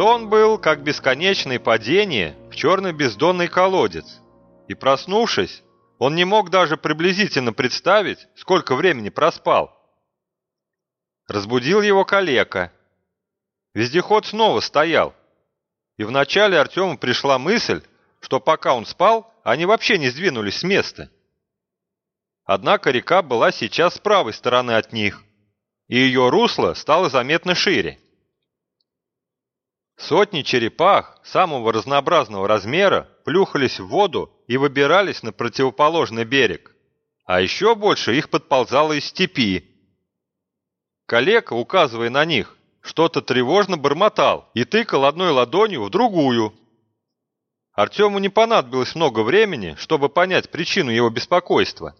Сон был, как бесконечное падение в черный бездонный колодец. И проснувшись, он не мог даже приблизительно представить, сколько времени проспал. Разбудил его калека. Вездеход снова стоял. И вначале Артему пришла мысль, что пока он спал, они вообще не сдвинулись с места. Однако река была сейчас с правой стороны от них, и ее русло стало заметно шире. Сотни черепах самого разнообразного размера плюхались в воду и выбирались на противоположный берег, а еще больше их подползало из степи. Калека, указывая на них, что-то тревожно бормотал и тыкал одной ладонью в другую. Артему не понадобилось много времени, чтобы понять причину его беспокойства.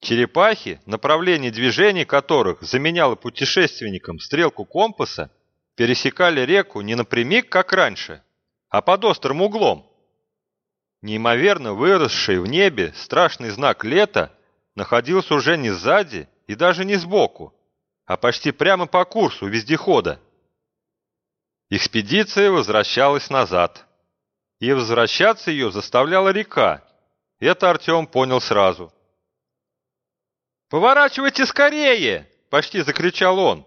Черепахи, направление движения которых заменяло путешественникам стрелку компаса, пересекали реку не напрямик, как раньше, а под острым углом. Неимоверно выросший в небе страшный знак лета находился уже не сзади и даже не сбоку, а почти прямо по курсу вездехода. Экспедиция возвращалась назад. И возвращаться ее заставляла река. Это Артем понял сразу. «Поворачивайте скорее!» – почти закричал он.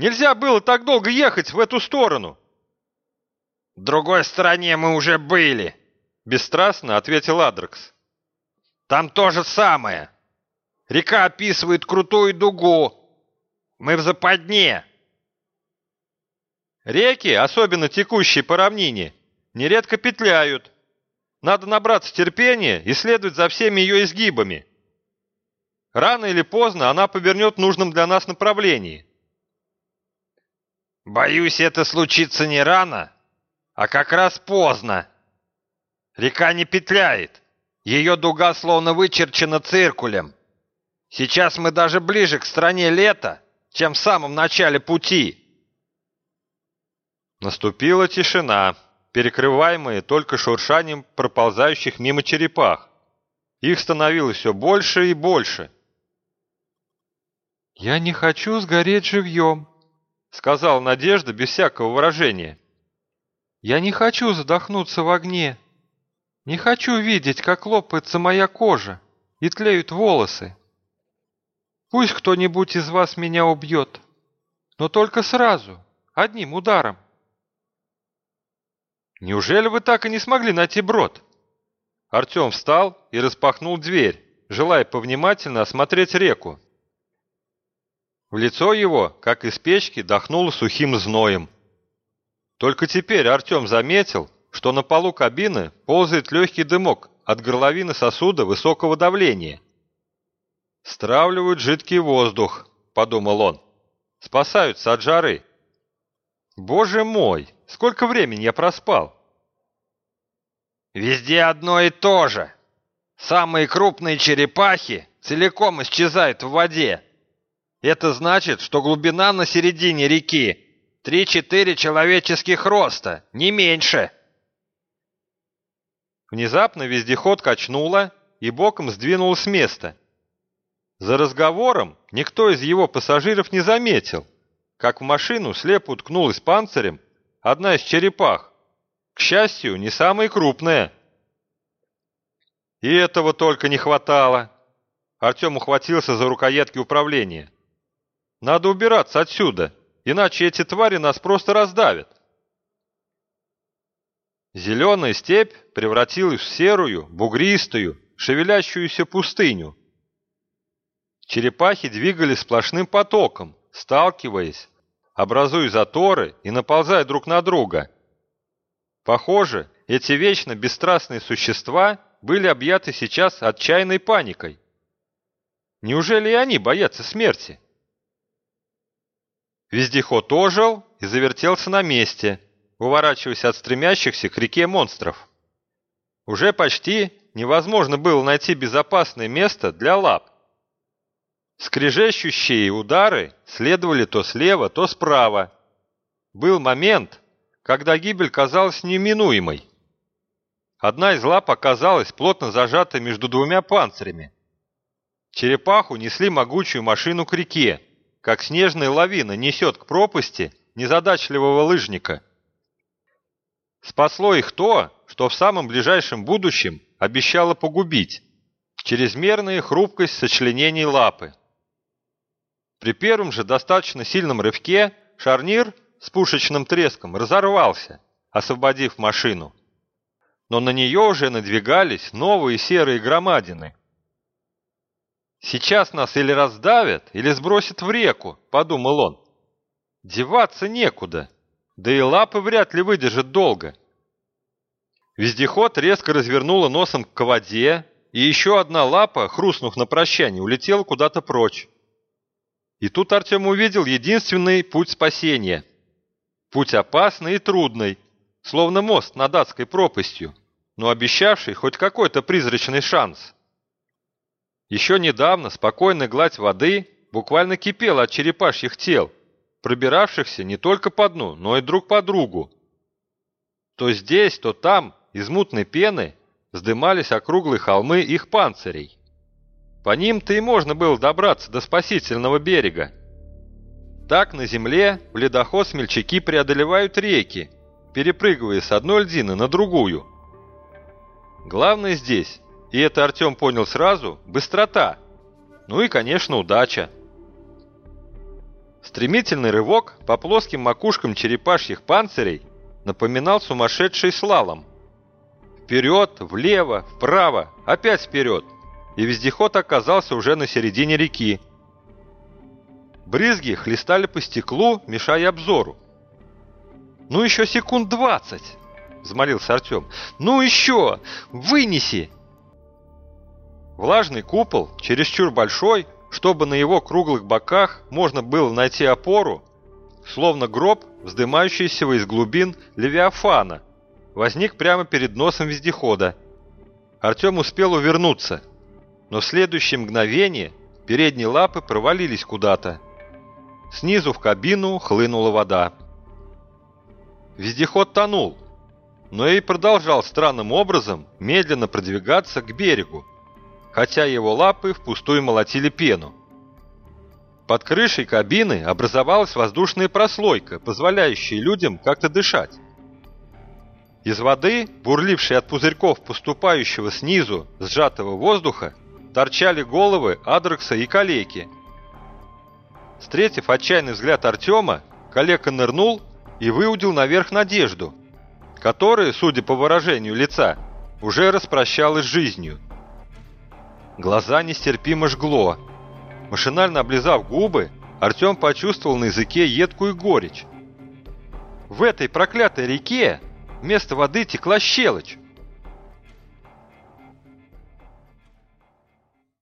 «Нельзя было так долго ехать в эту сторону!» «В другой стороне мы уже были!» – бесстрастно ответил Адрекс. «Там то же самое. Река описывает крутую дугу, мы в западне!» Реки, особенно текущие по равнине, нередко петляют. Надо набраться терпения и следовать за всеми ее изгибами. Рано или поздно она повернет в нужном для нас направлении. Боюсь, это случится не рано, а как раз поздно. Река не петляет. Ее дуга словно вычерчена циркулем. Сейчас мы даже ближе к стране лета, чем в самом начале пути. Наступила тишина, перекрываемая только шуршанием проползающих мимо черепах. Их становилось все больше и больше. «Я не хочу сгореть живьем», — сказала Надежда без всякого выражения. «Я не хочу задохнуться в огне. Не хочу видеть, как лопается моя кожа и тлеют волосы. Пусть кто-нибудь из вас меня убьет, но только сразу, одним ударом. Неужели вы так и не смогли найти брод? Артем встал и распахнул дверь, желая повнимательно осмотреть реку. В лицо его, как из печки, дохнуло сухим зноем. Только теперь Артем заметил, что на полу кабины ползает легкий дымок от горловины сосуда высокого давления – «Стравливают жидкий воздух», — подумал он. «Спасаются от жары». «Боже мой, сколько времени я проспал!» «Везде одно и то же. Самые крупные черепахи целиком исчезают в воде. Это значит, что глубина на середине реки 3-4 человеческих роста, не меньше». Внезапно вездеход качнуло и боком сдвинул с места. За разговором никто из его пассажиров не заметил, как в машину слепо уткнулась панцирем одна из черепах, к счастью, не самая крупная. И этого только не хватало. Артем ухватился за рукоятки управления. Надо убираться отсюда, иначе эти твари нас просто раздавят. Зеленая степь превратилась в серую, бугристую, шевелящуюся пустыню, Черепахи двигались сплошным потоком, сталкиваясь, образуя заторы и наползая друг на друга. Похоже, эти вечно бесстрастные существа были объяты сейчас отчаянной паникой. Неужели и они боятся смерти? Вездеход ожил и завертелся на месте, уворачиваясь от стремящихся к реке монстров. Уже почти невозможно было найти безопасное место для лап. Скрежещущие удары следовали то слева, то справа. Был момент, когда гибель казалась неминуемой. Одна из лап оказалась плотно зажата между двумя панцирями. Черепаху несли могучую машину к реке, как снежная лавина несет к пропасти незадачливого лыжника. Спасло их то, что в самом ближайшем будущем обещало погубить – чрезмерная хрупкость сочленений лапы. При первом же достаточно сильном рывке шарнир с пушечным треском разорвался, освободив машину. Но на нее уже надвигались новые серые громадины. «Сейчас нас или раздавят, или сбросят в реку», — подумал он. «Деваться некуда, да и лапы вряд ли выдержат долго». Вездеход резко развернула носом к воде, и еще одна лапа, хрустнув на прощание, улетела куда-то прочь. И тут Артем увидел единственный путь спасения. Путь опасный и трудный, словно мост над адской пропастью, но обещавший хоть какой-то призрачный шанс. Еще недавно спокойная гладь воды буквально кипела от черепашьих тел, пробиравшихся не только по дну, но и друг по другу. То здесь, то там, из мутной пены, вздымались округлые холмы их панцирей. По ним-то и можно было добраться до спасительного берега. Так на земле в ледоход смельчаки преодолевают реки, перепрыгивая с одной льдины на другую. Главное здесь, и это Артем понял сразу, быстрота. Ну и, конечно, удача. Стремительный рывок по плоским макушкам черепашьих панцирей напоминал сумасшедший слалом. Вперед, влево, вправо, опять вперед – и вездеход оказался уже на середине реки. Брызги хлестали по стеклу, мешая обзору. «Ну еще секунд двадцать!» — взмолился Артем. «Ну еще! Вынеси!» Влажный купол, чересчур большой, чтобы на его круглых боках можно было найти опору, словно гроб, вздымающийся из глубин Левиафана, возник прямо перед носом вездехода. Артем успел увернуться — но в следующее мгновение передние лапы провалились куда-то. Снизу в кабину хлынула вода. Вездеход тонул, но и продолжал странным образом медленно продвигаться к берегу, хотя его лапы впустую молотили пену. Под крышей кабины образовалась воздушная прослойка, позволяющая людям как-то дышать. Из воды, бурлившей от пузырьков поступающего снизу сжатого воздуха, торчали головы Адрекса и Калеки. Встретив отчаянный взгляд Артема, Калека нырнул и выудил наверх надежду, которая, судя по выражению лица, уже распрощалась с жизнью. Глаза нестерпимо жгло. Машинально облизав губы, Артем почувствовал на языке едкую горечь. В этой проклятой реке вместо воды текла щелочь.